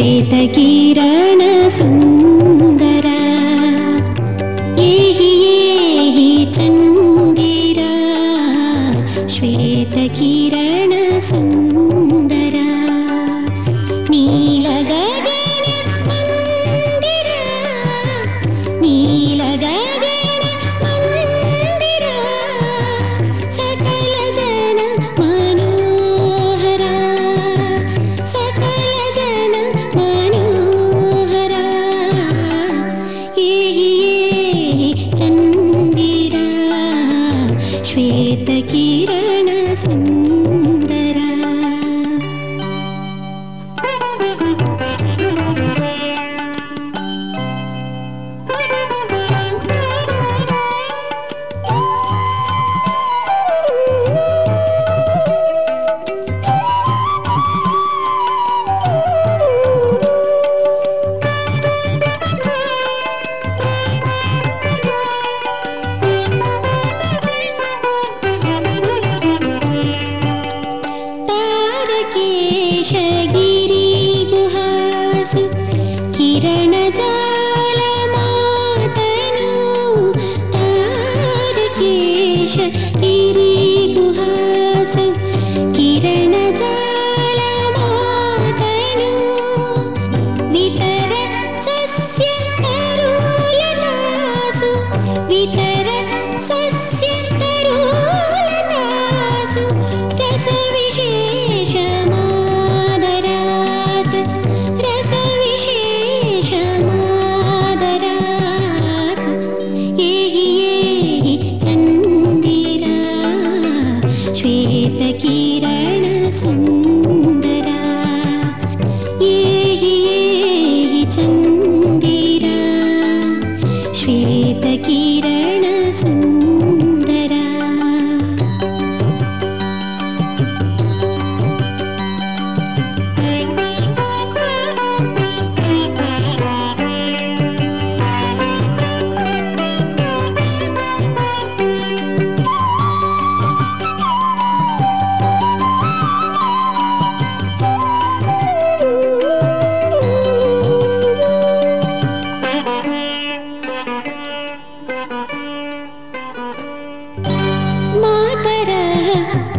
श्वेतकिरण सुन्दरा एहि चन्दीरा श्वेत किरण सु que irá किरण जा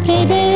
हृदय